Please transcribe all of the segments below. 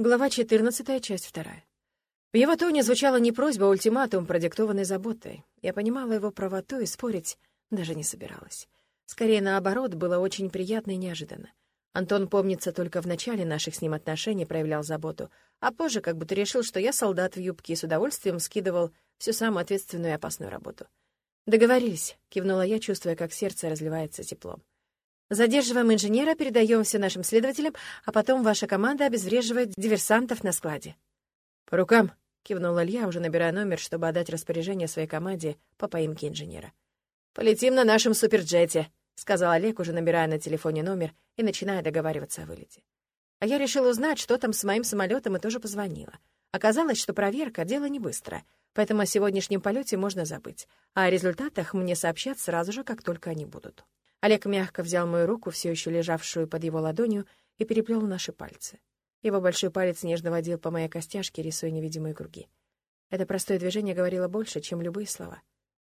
Глава 14, часть 2. В его тоне звучала не просьба, а ультиматум, продиктованный заботой. Я понимала его правоту и спорить даже не собиралась. Скорее, наоборот, было очень приятно и неожиданно. Антон, помнится, только в начале наших с ним отношений проявлял заботу, а позже как будто решил, что я солдат в юбке и с удовольствием скидывал всю самую ответственную и опасную работу. «Договорились», — кивнула я, чувствуя, как сердце разливается теплом. Задерживаем инженера, передаем все нашим следователям, а потом ваша команда обезвреживает диверсантов на складе». «По рукам», — кивнул Илья, уже набирая номер, чтобы отдать распоряжение своей команде по поимке инженера. «Полетим на нашем суперджете», — сказал Олег, уже набирая на телефоне номер и начиная договариваться о вылете. А я решила узнать, что там с моим самолетом, и тоже позвонила. Оказалось, что проверка — дело не быстрое, поэтому о сегодняшнем полете можно забыть, а о результатах мне сообщат сразу же, как только они будут. Олег мягко взял мою руку, все еще лежавшую под его ладонью, и переплел наши пальцы. Его большой палец нежно водил по моей костяшке, рисуя невидимые круги. Это простое движение говорило больше, чем любые слова.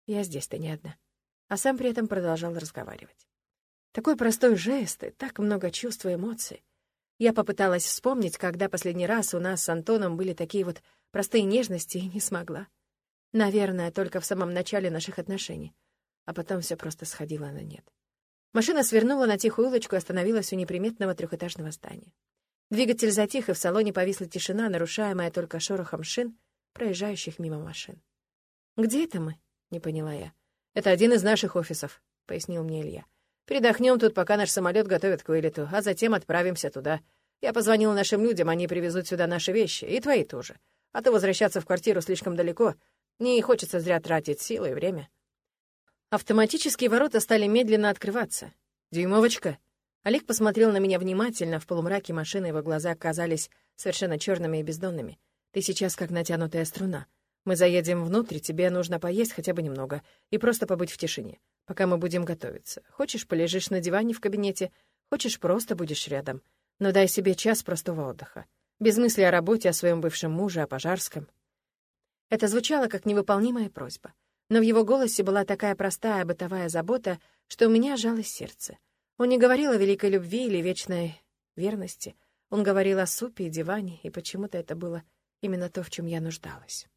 Я здесь-то не одна. А сам при этом продолжал разговаривать. Такой простой жест и так много чувств и эмоций. Я попыталась вспомнить, когда последний раз у нас с Антоном были такие вот простые нежности, и не смогла. Наверное, только в самом начале наших отношений. А потом все просто сходило на нет. Машина свернула на тихую улочку и остановилась у неприметного трехэтажного здания. Двигатель затих, и в салоне повисла тишина, нарушаемая только шорохом шин, проезжающих мимо машин. «Где это мы?» — не поняла я. «Это один из наших офисов», — пояснил мне Илья. «Передохнем тут, пока наш самолет готовят к вылету, а затем отправимся туда. Я позвонил нашим людям, они привезут сюда наши вещи, и твои тоже. А то возвращаться в квартиру слишком далеко. Не хочется зря тратить силы и время». Автоматические ворота стали медленно открываться. «Дюймовочка!» Олег посмотрел на меня внимательно, в полумраке машины его глаза казались совершенно черными и бездонными. «Ты сейчас как натянутая струна. Мы заедем внутрь, тебе нужно поесть хотя бы немного и просто побыть в тишине, пока мы будем готовиться. Хочешь, полежишь на диване в кабинете, хочешь, просто будешь рядом. Но дай себе час простого отдыха. Без мысли о работе, о своем бывшем муже, о пожарском». Это звучало как невыполнимая просьба — но в его голосе была такая простая бытовая забота, что у меня сжалось сердце. Он не говорил о великой любви или вечной верности. Он говорил о супе и диване, и почему-то это было именно то, в чем я нуждалась.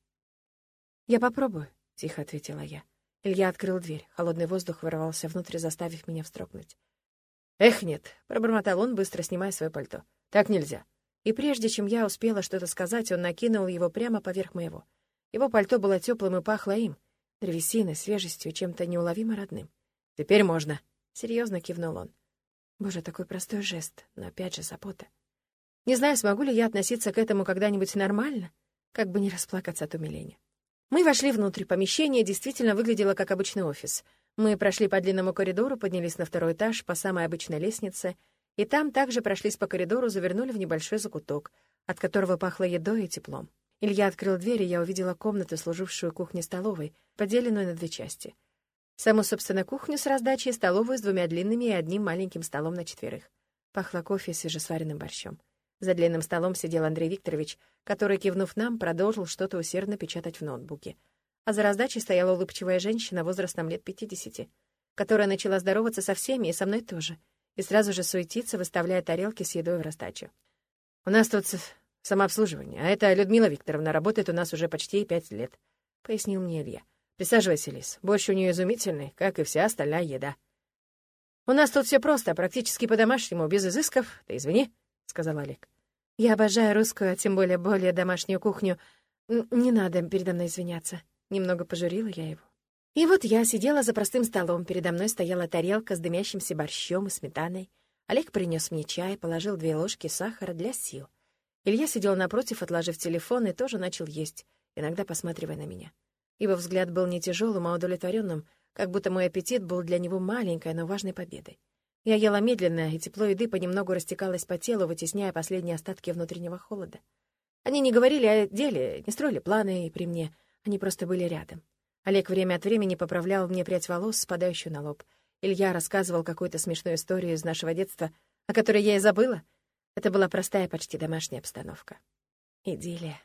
«Я попробую», — тихо ответила я. Илья открыл дверь. Холодный воздух вырвался внутрь, заставив меня вздрогнуть. «Эх, нет», — пробормотал он, быстро снимая свое пальто. «Так нельзя». И прежде чем я успела что-то сказать, он накинул его прямо поверх моего. Его пальто было теплым и пахло им — древесиной, свежестью, чем-то неуловимо родным. «Теперь можно», — серьезно кивнул он. Боже, такой простой жест, но опять же забота. Не знаю, смогу ли я относиться к этому когда-нибудь нормально, как бы не расплакаться от умиления. Мы вошли внутрь. Помещение действительно выглядело как обычный офис. Мы прошли по длинному коридору, поднялись на второй этаж по самой обычной лестнице, и там также прошлись по коридору, завернули в небольшой закуток, от которого пахло едой и теплом. Илья открыл дверь, и я увидела комнату, служившую кухней-столовой, поделенную на две части. Саму, собственно, кухню с раздачей, столовую с двумя длинными и одним маленьким столом на четверых. Пахло кофе и свежесваренным борщом. За длинным столом сидел Андрей Викторович, который, кивнув нам, продолжил что-то усердно печатать в ноутбуке. А за раздачей стояла улыбчивая женщина возрастом лет пятидесяти, которая начала здороваться со всеми и со мной тоже, и сразу же суетиться, выставляя тарелки с едой в раздачу. «У нас тут самообслуживание, а это Людмила Викторовна работает у нас уже почти пять лет», — пояснил мне Илья. «Присаживайся, Лис. Борщ у нее изумительный, как и вся остальная еда». «У нас тут все просто, практически по-домашнему, без изысков. Ты извини», — сказал Олег. «Я обожаю русскую, а тем более более домашнюю кухню. Не надо передо мной извиняться». Немного пожурила я его. И вот я сидела за простым столом, передо мной стояла тарелка с дымящимся борщом и сметаной. Олег принес мне чай, положил две ложки сахара для сил. Илья сидел напротив, отложив телефон, и тоже начал есть, иногда посматривая на меня. Его взгляд был не тяжелым, а удовлетворенным, как будто мой аппетит был для него маленькой, но важной победой. Я ела медленно, и тепло еды понемногу растекалось по телу, вытесняя последние остатки внутреннего холода. Они не говорили о деле, не строили планы при мне, они просто были рядом. Олег время от времени поправлял мне прядь волос, спадающую на лоб. Илья рассказывал какую-то смешную историю из нашего детства, о которой я и забыла — это была простая, почти домашняя обстановка. Идиллия.